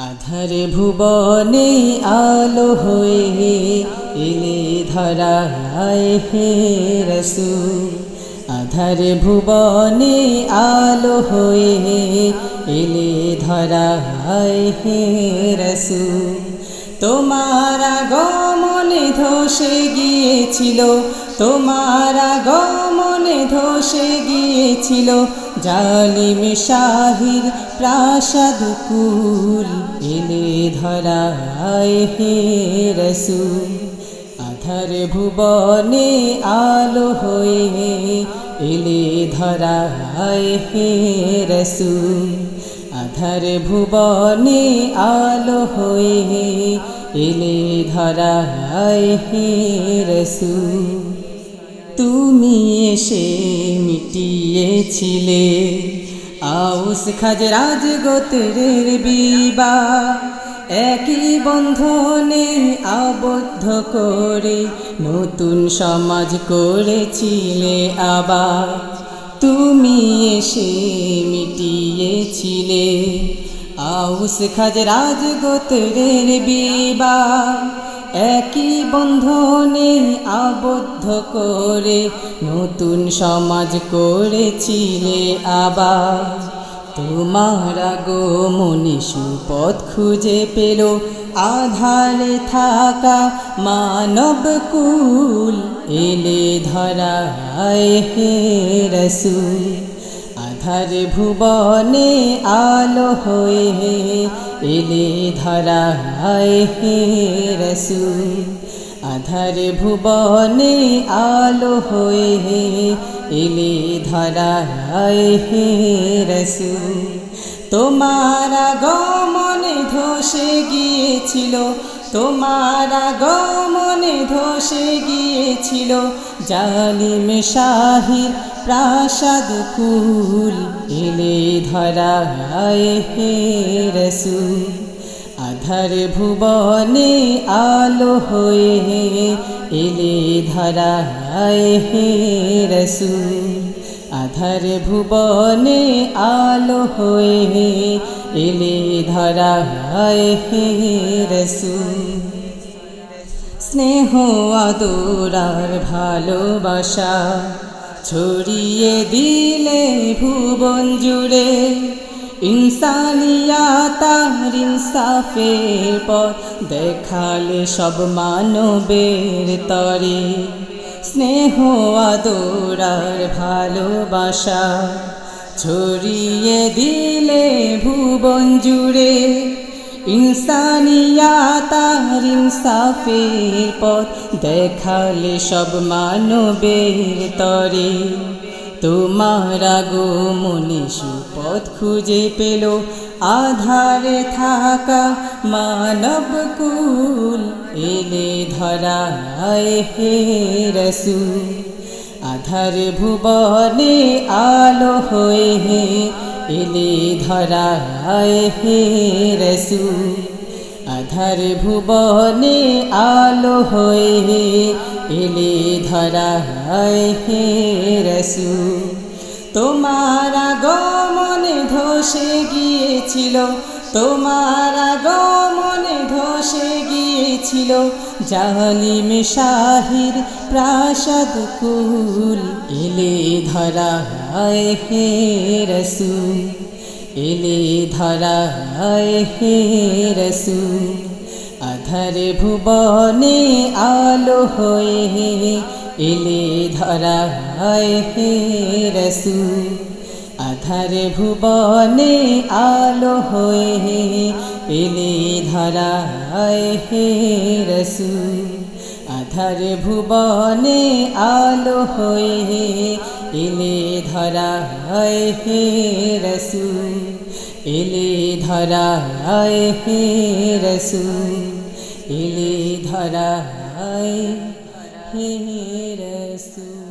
আধার ভুবনে আলো হয়ে এলে ধরায় হে রসু আধার ভুবনে আলো হয়ে এলে ধরায় হে রসু তোমার গমনে ধসে গিয়েছিল তোমার গমনে ধসে গিয়েছিল জালিম শাহির প্রাসাদ কুল। এলে ধরায় হে রসুল, আধার ভুবনে আলো হয়ে এলে ধরায় হে রসুল, আধার ভুবনে আলো হয়ে এলে ধরায় হে রসুল। তুমি এসে মিটিয়েছিলে। আউস খাজরাজ গোত্রের বিবা একই বন্ধনে আবদ্ধ করে নতুন সমাজ করেছিলে আবার। তুমি এসে মিটিয়েছিলে। আউস খাজরাজ গোত্রের বিবা একই বন্ধনে আবদ্ধ করে নতুন সমাজ করেছিলে আবার। তোমার গো মনি সুপথ খুঁজে পেল আধারে থাকা মানব কুল, এলে ধরায় হে রসুল। আধার ভুবনে আলো হয়ে এলে ধরা ধরায় হে রসুল। আধার ভুবনে আলো হয়ে এলে ধরায় হে রসুল। তোমার গমনে ধসে গিয়েছিল, তোমার গমনে ধসে গিয়েছিল, জালিম শাহির প্রাসাদ কুল এলে ধরায় হে রসুল। আধার ভুবনে আলো হয়ে এলে ধরায় হে রসুল। আধার ভুবনে আলো হয়ে এলে ধরায় হে রসুল। স্নেহ আদরার ভালোবাসা ছড়িয়ে দিলে ভুবন জুড়ে ইনসানিয়া তার ইনসাফের পর দেখালে সব মানবের তরে। স্নেহ আদরার ভালোবাসা ছড়িয়ে দিলে ভুবন জুড়ে ইনসানিয়া তার ইনসাফের পথ দেখালে সব মানবের তরে। তোমার গো মনে সুপথ খুঁজে পেল, আধারে থাকা মানব কুল, এলে ধরায় হে রসুল। আধার ভুবনে আলো হয়ে এলে ধরায় হে রসু আধার ভুবনে আলো হয়ে এলে ধরায় হে রসু তোমার গমনে ধসে গিয়েছিল তোমার গমনে ধসে গিয়েছিল জালিম শাহির প্রাসাদ কুল। এলে ধরায় হে রসুল, এলে ধরায় হে রসুল। আধার ভুবনে আলো হয়ে এলে ধরায় হে রসুল। আধার ভুবনে আলো হয়ে এলে ধরায় হে রসুল। আধার ভুবনে আলো হয়ে এলে ধরায় হে রসুল। এলে ধরায় হে রসুল। এলে ধরায় হে রসুল।